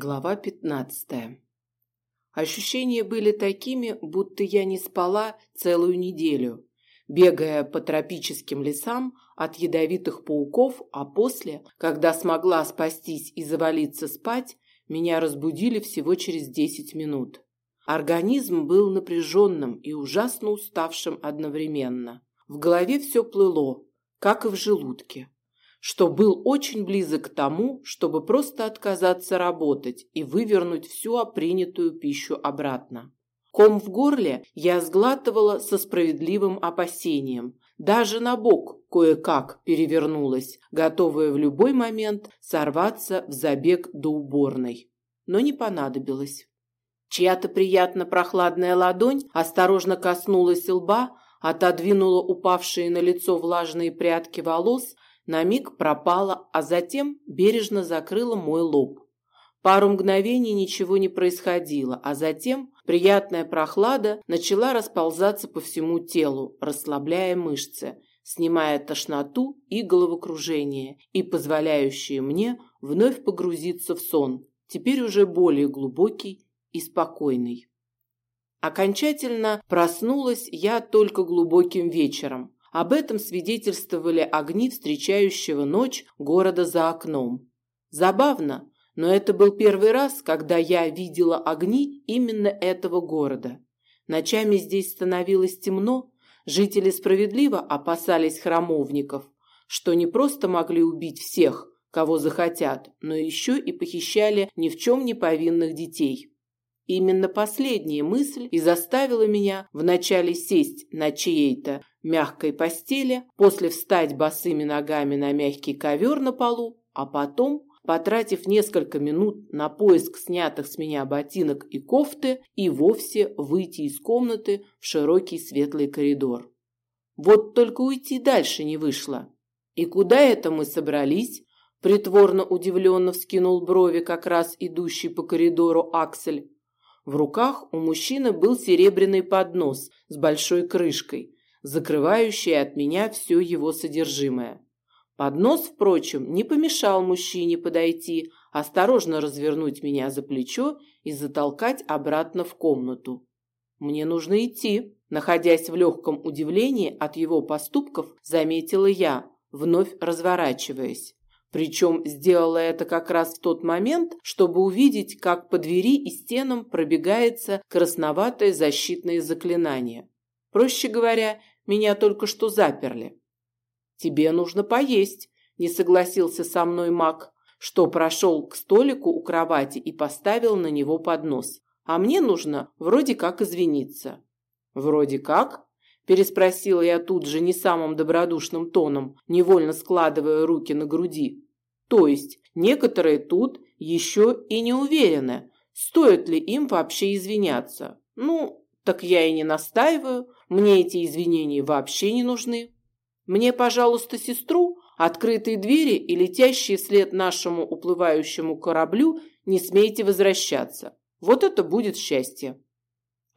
Глава 15. Ощущения были такими, будто я не спала целую неделю, бегая по тропическим лесам от ядовитых пауков, а после, когда смогла спастись и завалиться спать, меня разбудили всего через 10 минут. Организм был напряженным и ужасно уставшим одновременно. В голове все плыло, как и в желудке что был очень близок к тому, чтобы просто отказаться работать и вывернуть всю принятую пищу обратно. Ком в горле я сглатывала со справедливым опасением. Даже на бок кое-как перевернулась, готовая в любой момент сорваться в забег до уборной. Но не понадобилось. Чья-то приятно прохладная ладонь осторожно коснулась лба, отодвинула упавшие на лицо влажные прядки волос на миг пропала, а затем бережно закрыла мой лоб. Пару мгновений ничего не происходило, а затем приятная прохлада начала расползаться по всему телу, расслабляя мышцы, снимая тошноту и головокружение и позволяющие мне вновь погрузиться в сон, теперь уже более глубокий и спокойный. Окончательно проснулась я только глубоким вечером, об этом свидетельствовали огни встречающего ночь города за окном. Забавно, но это был первый раз, когда я видела огни именно этого города. Ночами здесь становилось темно, жители справедливо опасались храмовников, что не просто могли убить всех, кого захотят, но еще и похищали ни в чем не повинных детей. Именно последняя мысль и заставила меня вначале сесть на чьей-то мягкой постели, после встать босыми ногами на мягкий ковер на полу, а потом, потратив несколько минут на поиск снятых с меня ботинок и кофты, и вовсе выйти из комнаты в широкий светлый коридор. Вот только уйти дальше не вышло. И куда это мы собрались? Притворно удивленно вскинул брови как раз идущий по коридору Аксель. В руках у мужчины был серебряный поднос с большой крышкой, закрывающий от меня все его содержимое. Поднос, впрочем, не помешал мужчине подойти, осторожно развернуть меня за плечо и затолкать обратно в комнату. Мне нужно идти, находясь в легком удивлении от его поступков, заметила я, вновь разворачиваясь. Причем сделала это как раз в тот момент, чтобы увидеть, как по двери и стенам пробегается красноватое защитное заклинание. Проще говоря, меня только что заперли. Тебе нужно поесть, не согласился со мной маг, что прошел к столику у кровати и поставил на него поднос. А мне нужно вроде как извиниться. Вроде как? Переспросила я тут же не самым добродушным тоном, невольно складывая руки на груди. То есть некоторые тут еще и не уверены, стоит ли им вообще извиняться. Ну, так я и не настаиваю, мне эти извинения вообще не нужны. Мне, пожалуйста, сестру, открытые двери и летящие вслед нашему уплывающему кораблю не смейте возвращаться. Вот это будет счастье.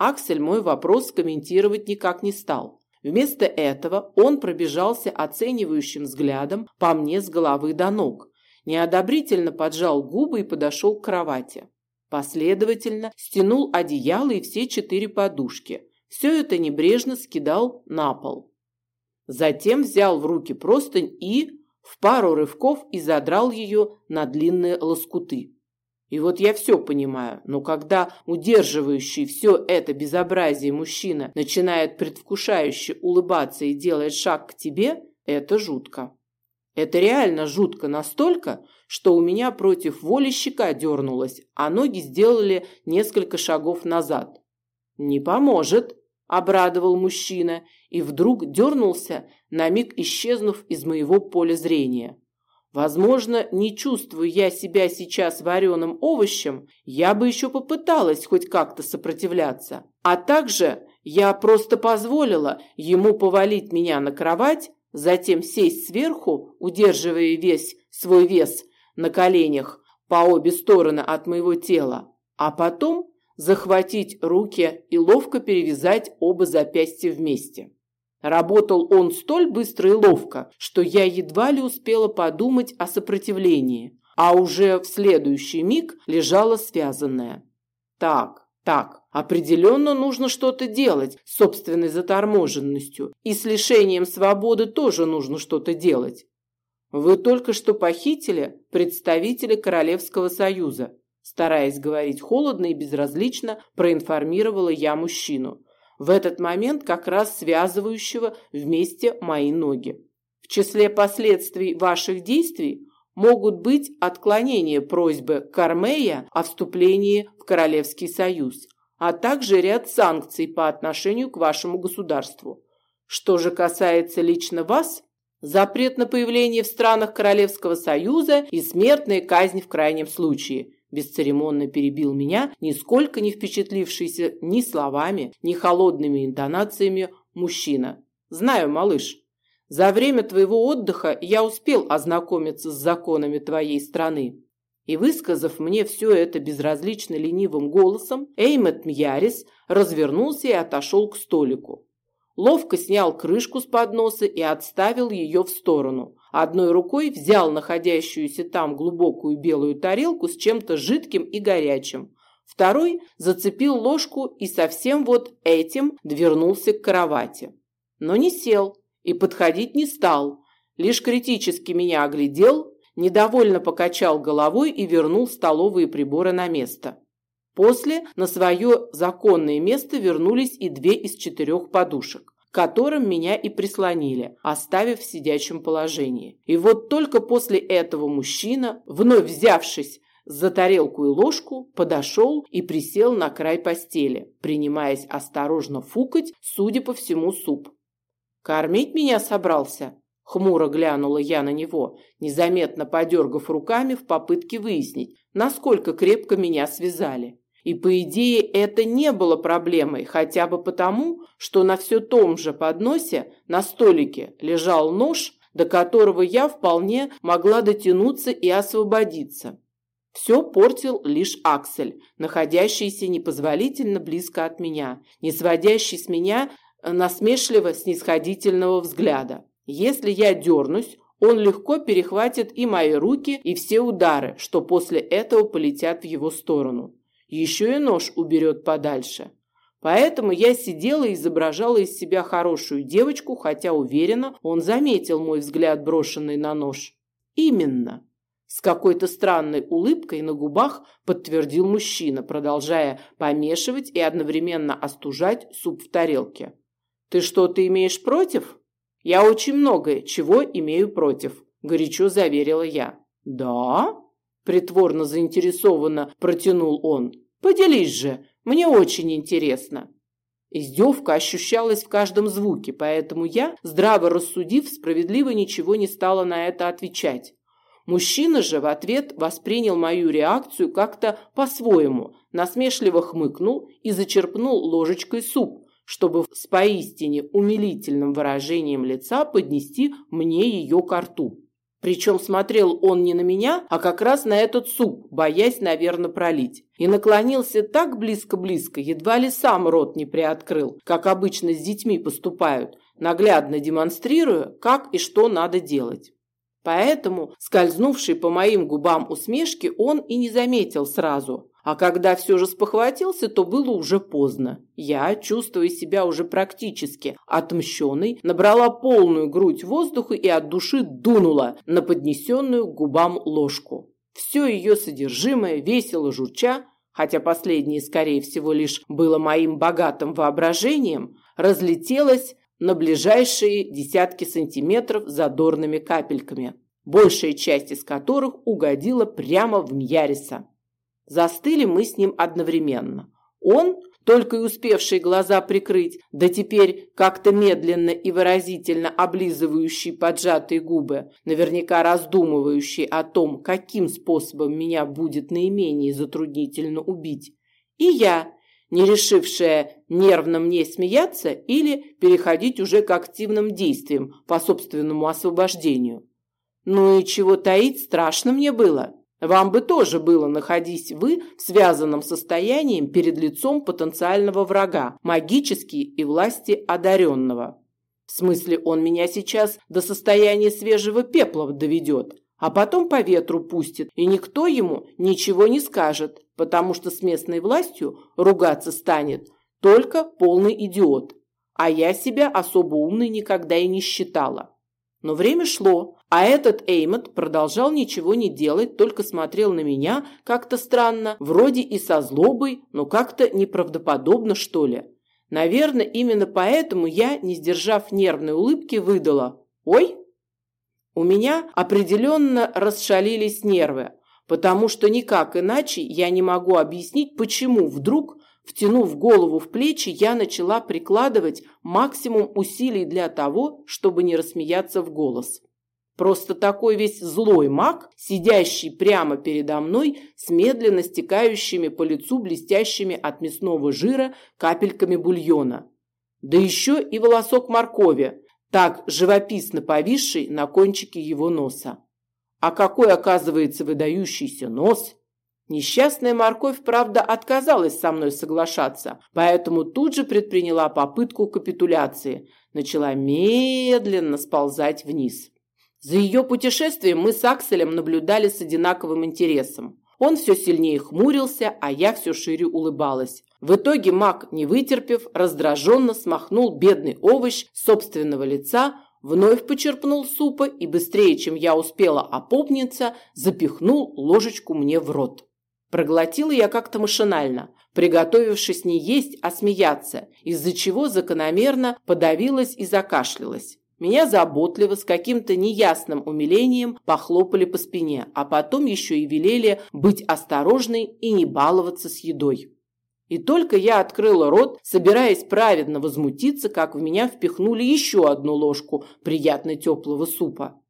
Аксель мой вопрос комментировать никак не стал. Вместо этого он пробежался оценивающим взглядом по мне с головы до ног, неодобрительно поджал губы и подошел к кровати. Последовательно стянул одеяло и все четыре подушки. Все это небрежно скидал на пол. Затем взял в руки простынь и в пару рывков и задрал ее на длинные лоскуты. И вот я все понимаю, но когда удерживающий все это безобразие мужчина начинает предвкушающе улыбаться и делает шаг к тебе, это жутко. Это реально жутко настолько, что у меня против воли щека дернулась, а ноги сделали несколько шагов назад. «Не поможет», – обрадовал мужчина и вдруг дернулся, на миг исчезнув из моего поля зрения. Возможно, не чувствую я себя сейчас вареным овощем, я бы еще попыталась хоть как-то сопротивляться. А также я просто позволила ему повалить меня на кровать, затем сесть сверху, удерживая весь свой вес на коленях по обе стороны от моего тела, а потом захватить руки и ловко перевязать оба запястья вместе. Работал он столь быстро и ловко, что я едва ли успела подумать о сопротивлении, а уже в следующий миг лежала связанная. Так, так, определенно нужно что-то делать с собственной заторможенностью, и с лишением свободы тоже нужно что-то делать. Вы только что похитили представителя Королевского союза. Стараясь говорить холодно и безразлично, проинформировала я мужчину. В этот момент как раз связывающего вместе мои ноги. В числе последствий ваших действий могут быть отклонение просьбы Кармея о вступлении в Королевский союз, а также ряд санкций по отношению к вашему государству. Что же касается лично вас, запрет на появление в странах Королевского союза и смертная казнь в крайнем случае. Бесцеремонно перебил меня, нисколько не впечатлившийся ни словами, ни холодными интонациями мужчина. Знаю, малыш, за время твоего отдыха я успел ознакомиться с законами твоей страны. И высказав мне все это безразлично ленивым голосом, Эймет Мьярис развернулся и отошел к столику. Ловко снял крышку с подноса и отставил ее в сторону. Одной рукой взял находящуюся там глубокую белую тарелку с чем-то жидким и горячим. Второй зацепил ложку и совсем вот этим двернулся к кровати. Но не сел, и подходить не стал, лишь критически меня оглядел, недовольно покачал головой и вернул столовые приборы на место. После на свое законное место вернулись и две из четырех подушек, которым меня и прислонили, оставив в сидячем положении. И вот только после этого мужчина, вновь взявшись за тарелку и ложку, подошел и присел на край постели, принимаясь осторожно фукать, судя по всему, суп. «Кормить меня собрался?» Хмуро глянула я на него, незаметно подергав руками в попытке выяснить, насколько крепко меня связали. И, по идее, это не было проблемой, хотя бы потому, что на все том же подносе на столике лежал нож, до которого я вполне могла дотянуться и освободиться. Все портил лишь Аксель, находящийся непозволительно близко от меня, не сводящий с меня насмешливо-снисходительного взгляда. Если я дернусь, он легко перехватит и мои руки, и все удары, что после этого полетят в его сторону. Еще и нож уберет подальше. Поэтому я сидела и изображала из себя хорошую девочку, хотя уверена, он заметил мой взгляд, брошенный на нож. Именно. С какой-то странной улыбкой на губах подтвердил мужчина, продолжая помешивать и одновременно остужать суп в тарелке. Ты что-то имеешь против? Я очень многое чего имею против, горячо заверила я. Да? Притворно заинтересованно протянул он. Поделись же, мне очень интересно. Издевка ощущалась в каждом звуке, поэтому я, здраво рассудив, справедливо ничего не стала на это отвечать. Мужчина же в ответ воспринял мою реакцию как-то по-своему, насмешливо хмыкнул и зачерпнул ложечкой суп, чтобы с поистине умилительным выражением лица поднести мне ее ко рту. Причем смотрел он не на меня, а как раз на этот суп, боясь, наверное, пролить. И наклонился так близко-близко, едва ли сам рот не приоткрыл, как обычно с детьми поступают, наглядно демонстрируя, как и что надо делать. Поэтому, скользнувший по моим губам усмешки, он и не заметил сразу, а когда все же спохватился, то было уже поздно. Я, чувствуя себя уже практически отмщенной, набрала полную грудь воздуха и от души дунула на поднесенную к губам ложку. Все ее содержимое, весело журча, хотя последнее, скорее всего, лишь было моим богатым воображением, разлетелось на ближайшие десятки сантиметров задорными капельками, большая часть из которых угодила прямо в Мьяриса. Застыли мы с ним одновременно. Он, только и успевший глаза прикрыть, да теперь как-то медленно и выразительно облизывающий поджатые губы, наверняка раздумывающий о том, каким способом меня будет наименее затруднительно убить. И я, не решившая нервно мне смеяться или переходить уже к активным действиям по собственному освобождению. Ну и чего таить, страшно мне было. Вам бы тоже было, находись вы в связанном состоянии перед лицом потенциального врага, магически и власти одаренного. В смысле, он меня сейчас до состояния свежего пепла доведет, а потом по ветру пустит, и никто ему ничего не скажет, потому что с местной властью ругаться станет только полный идиот. А я себя особо умной никогда и не считала. Но время шло, а этот Эймот продолжал ничего не делать, только смотрел на меня как-то странно, вроде и со злобой, но как-то неправдоподобно, что ли. Наверное, именно поэтому я, не сдержав нервной улыбки, выдала «Ой!». У меня определенно расшалились нервы, потому что никак иначе я не могу объяснить, почему вдруг Втянув голову в плечи, я начала прикладывать максимум усилий для того, чтобы не рассмеяться в голос. Просто такой весь злой маг, сидящий прямо передо мной с медленно стекающими по лицу блестящими от мясного жира капельками бульона. Да еще и волосок моркови, так живописно повисший на кончике его носа. А какой, оказывается, выдающийся нос! Несчастная морковь, правда, отказалась со мной соглашаться, поэтому тут же предприняла попытку капитуляции, начала медленно сползать вниз. За ее путешествием мы с Акселем наблюдали с одинаковым интересом. Он все сильнее хмурился, а я все шире улыбалась. В итоге маг, не вытерпев, раздраженно смахнул бедный овощ собственного лица, вновь почерпнул супа и быстрее, чем я успела опомниться, запихнул ложечку мне в рот. Проглотила я как-то машинально, приготовившись не есть, а смеяться, из-за чего закономерно подавилась и закашлялась. Меня заботливо, с каким-то неясным умилением похлопали по спине, а потом еще и велели быть осторожной и не баловаться с едой. И только я открыла рот, собираясь праведно возмутиться, как в меня впихнули еще одну ложку приятно теплого супа.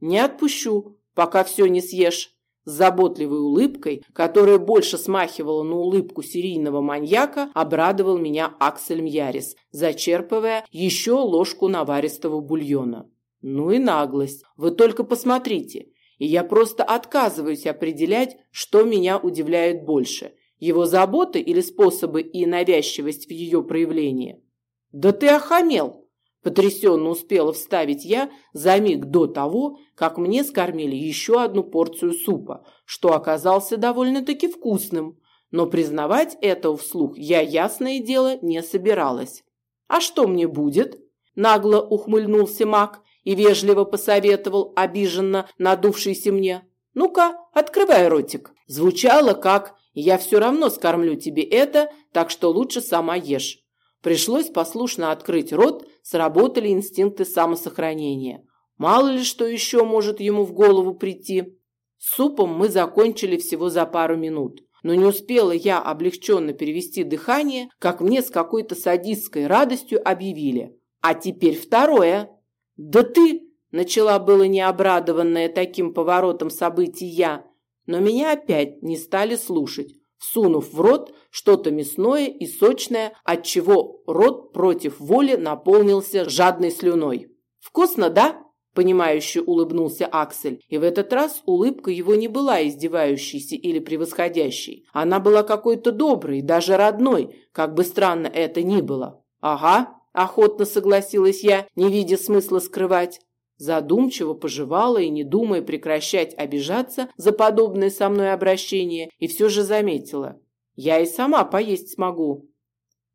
«Не отпущу, пока все не съешь», с заботливой улыбкой, которая больше смахивала на улыбку серийного маньяка, обрадовал меня Аксель Мьярис, зачерпывая еще ложку наваристого бульона. Ну и наглость. Вы только посмотрите. И я просто отказываюсь определять, что меня удивляет больше. Его заботы или способы и навязчивость в ее проявлении. Да ты охамел, Потрясенно успела вставить я за миг до того, как мне скормили еще одну порцию супа, что оказался довольно-таки вкусным. Но признавать этого вслух я, ясное дело, не собиралась. «А что мне будет?» – нагло ухмыльнулся маг и вежливо посоветовал обиженно надувшийся мне. «Ну-ка, открывай ротик». Звучало как «я все равно скормлю тебе это, так что лучше сама ешь». Пришлось послушно открыть рот, сработали инстинкты самосохранения. Мало ли что еще может ему в голову прийти. С супом мы закончили всего за пару минут. Но не успела я облегченно перевести дыхание, как мне с какой-то садистской радостью объявили. А теперь второе. «Да ты!» – начала было необрадованная таким поворотом событий я, но меня опять не стали слушать всунув в рот что-то мясное и сочное, от чего рот против воли наполнился жадной слюной. «Вкусно, да?» – понимающе улыбнулся Аксель. И в этот раз улыбка его не была издевающейся или превосходящей. Она была какой-то доброй, даже родной, как бы странно это ни было. «Ага», – охотно согласилась я, не видя смысла скрывать. Задумчиво пожевала и, не думая прекращать обижаться за подобное со мной обращение, и все же заметила. Я и сама поесть смогу.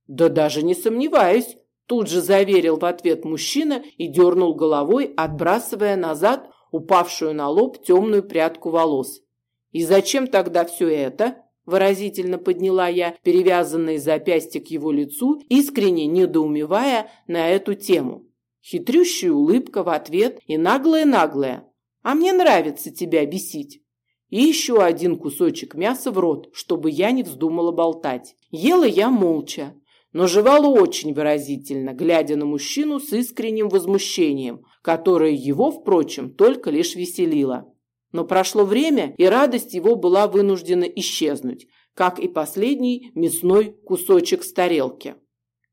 Да даже не сомневаюсь, тут же заверил в ответ мужчина и дернул головой, отбрасывая назад упавшую на лоб темную прядку волос. И зачем тогда все это? Выразительно подняла я перевязанные запястья к его лицу, искренне недоумевая на эту тему. Хитрющая улыбка в ответ и наглая-наглая. А мне нравится тебя бесить. И еще один кусочек мяса в рот, чтобы я не вздумала болтать. Ела я молча, но жевала очень выразительно, глядя на мужчину с искренним возмущением, которое его, впрочем, только лишь веселило. Но прошло время, и радость его была вынуждена исчезнуть, как и последний мясной кусочек с тарелки.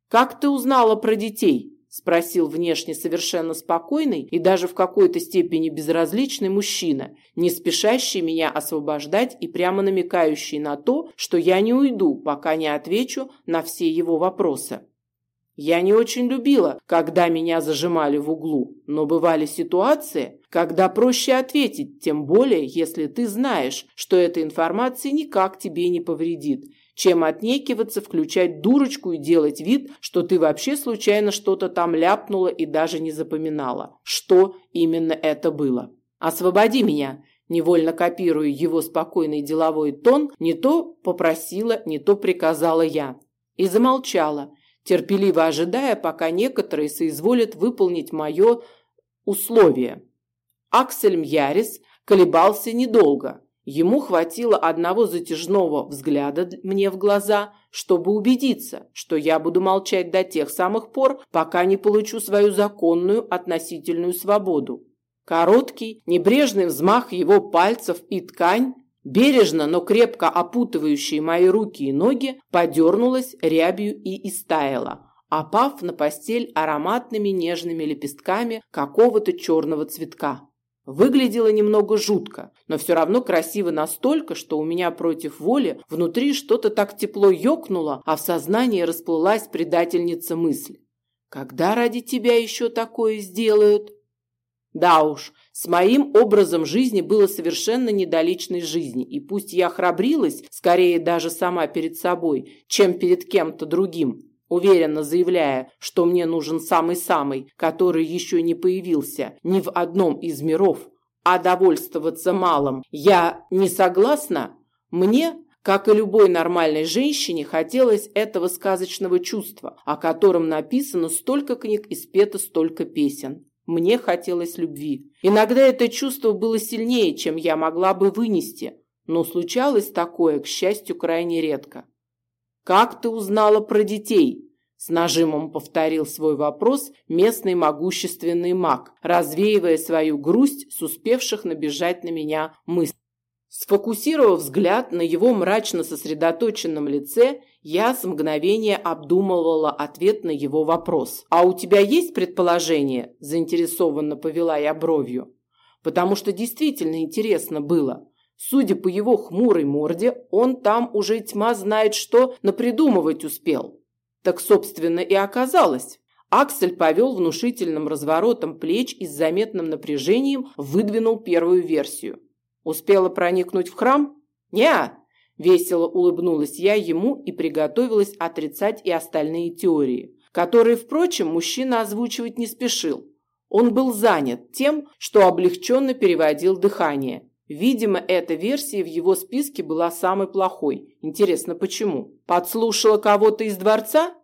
«Как ты узнала про детей?» Спросил внешне совершенно спокойный и даже в какой-то степени безразличный мужчина, не спешащий меня освобождать и прямо намекающий на то, что я не уйду, пока не отвечу на все его вопросы. Я не очень любила, когда меня зажимали в углу, но бывали ситуации, когда проще ответить, тем более, если ты знаешь, что эта информация никак тебе не повредит, чем отнекиваться, включать дурочку и делать вид, что ты вообще случайно что-то там ляпнула и даже не запоминала, что именно это было. «Освободи меня!» Невольно копируя его спокойный деловой тон, не то попросила, не то приказала я. И замолчала, терпеливо ожидая, пока некоторые соизволят выполнить мое условие. Аксель Мьярис колебался недолго. Ему хватило одного затяжного взгляда мне в глаза, чтобы убедиться, что я буду молчать до тех самых пор, пока не получу свою законную относительную свободу. Короткий, небрежный взмах его пальцев и ткань бережно, но крепко опутывающие мои руки и ноги, подернулась рябью и истаяла, опав на постель ароматными нежными лепестками какого-то черного цветка. Выглядело немного жутко, но все равно красиво настолько, что у меня против воли внутри что-то так тепло ёкнуло, а в сознании расплылась предательница мысль. Когда ради тебя еще такое сделают? Да уж, с моим образом жизни было совершенно не до личной жизни, и пусть я храбрилась, скорее даже сама перед собой, чем перед кем-то другим, уверенно заявляя, что мне нужен самый-самый, который еще не появился ни в одном из миров, а довольствоваться малым я не согласна, мне, как и любой нормальной женщине, хотелось этого сказочного чувства, о котором написано столько книг и спето столько песен. Мне хотелось любви. Иногда это чувство было сильнее, чем я могла бы вынести, но случалось такое, к счастью, крайне редко. «Как ты узнала про детей?» С нажимом повторил свой вопрос местный могущественный маг, развеивая свою грусть с успевших набежать на меня мыслей. Сфокусировав взгляд на его мрачно сосредоточенном лице, я с мгновения обдумывала ответ на его вопрос. «А у тебя есть предположение?» – заинтересованно повела я бровью. «Потому что действительно интересно было. Судя по его хмурой морде, он там уже тьма знает что напридумывать успел». Так, собственно, и оказалось. Аксель повел внушительным разворотом плеч и с заметным напряжением выдвинул первую версию. Успела проникнуть в храм? Неа, Весело улыбнулась я ему и приготовилась отрицать и остальные теории, которые, впрочем, мужчина озвучивать не спешил. Он был занят тем, что облегченно переводил дыхание. Видимо, эта версия в его списке была самой плохой. Интересно, почему? Подслушала кого-то из дворца?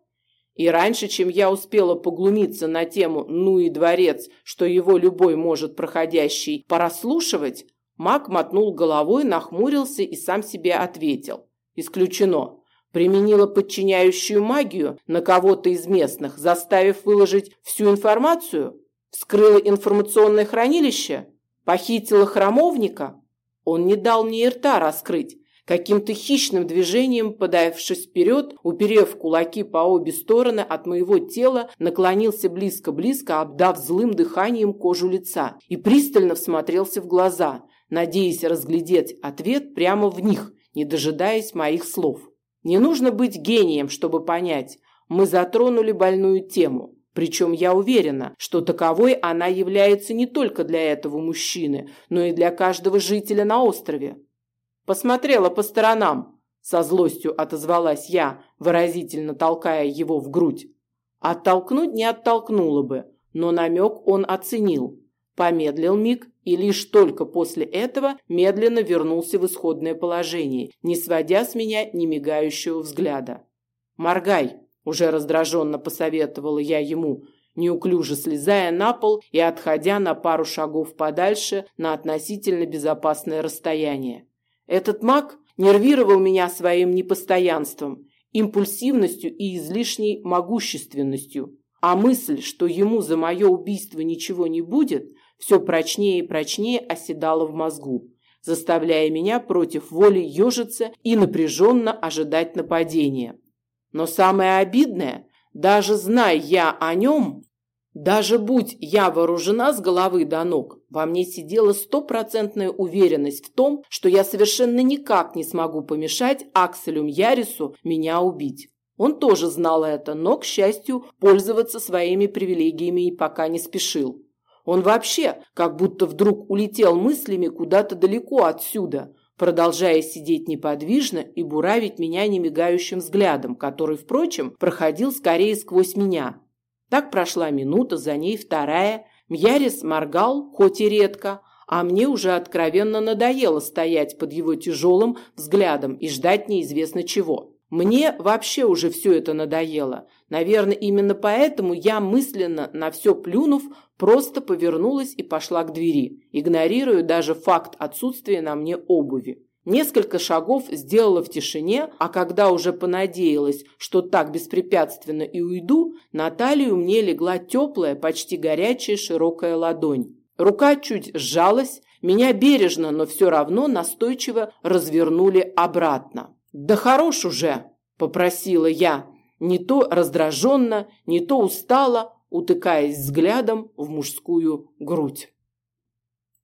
И раньше, чем я успела поглумиться на тему «ну и дворец», что его любой может проходящий порослушивать, Маг мотнул головой, нахмурился и сам себе ответил. Исключено. Применила подчиняющую магию на кого-то из местных, заставив выложить всю информацию? Вскрыла информационное хранилище? Похитила храмовника? Он не дал мне рта раскрыть. Каким-то хищным движением, подавшись вперед, уперев кулаки по обе стороны от моего тела, наклонился близко-близко, обдав злым дыханием кожу лица, и пристально всмотрелся в глаза – надеясь разглядеть ответ прямо в них, не дожидаясь моих слов. Не нужно быть гением, чтобы понять, мы затронули больную тему. Причем я уверена, что таковой она является не только для этого мужчины, но и для каждого жителя на острове. Посмотрела по сторонам, со злостью отозвалась я, выразительно толкая его в грудь. Оттолкнуть не оттолкнула бы, но намек он оценил. Помедлил миг и лишь только после этого медленно вернулся в исходное положение, не сводя с меня ни мигающего взгляда. «Моргай!» – уже раздраженно посоветовала я ему, неуклюже слезая на пол и отходя на пару шагов подальше на относительно безопасное расстояние. Этот маг нервировал меня своим непостоянством, импульсивностью и излишней могущественностью, а мысль, что ему за мое убийство ничего не будет, все прочнее и прочнее оседало в мозгу, заставляя меня против воли ежиться и напряженно ожидать нападения. Но самое обидное, даже зная я о нем, даже будь я вооружена с головы до ног, во мне сидела стопроцентная уверенность в том, что я совершенно никак не смогу помешать Акселю Мьярису меня убить. Он тоже знал это, но, к счастью, пользоваться своими привилегиями пока не спешил. Он вообще как будто вдруг улетел мыслями куда-то далеко отсюда, продолжая сидеть неподвижно и буравить меня немигающим взглядом, который, впрочем, проходил скорее сквозь меня. Так прошла минута, за ней вторая. Мьярис моргал, хоть и редко, а мне уже откровенно надоело стоять под его тяжелым взглядом и ждать неизвестно чего. Мне вообще уже все это надоело. Наверное, именно поэтому я мысленно, на все плюнув, просто повернулась и пошла к двери, игнорируя даже факт отсутствия на мне обуви. Несколько шагов сделала в тишине, а когда уже понадеялась, что так беспрепятственно и уйду, на талию мне легла теплая, почти горячая широкая ладонь. Рука чуть сжалась, меня бережно, но все равно настойчиво развернули обратно. «Да хорош уже!» – попросила я, не то раздраженно, не то устала, утыкаясь взглядом в мужскую грудь.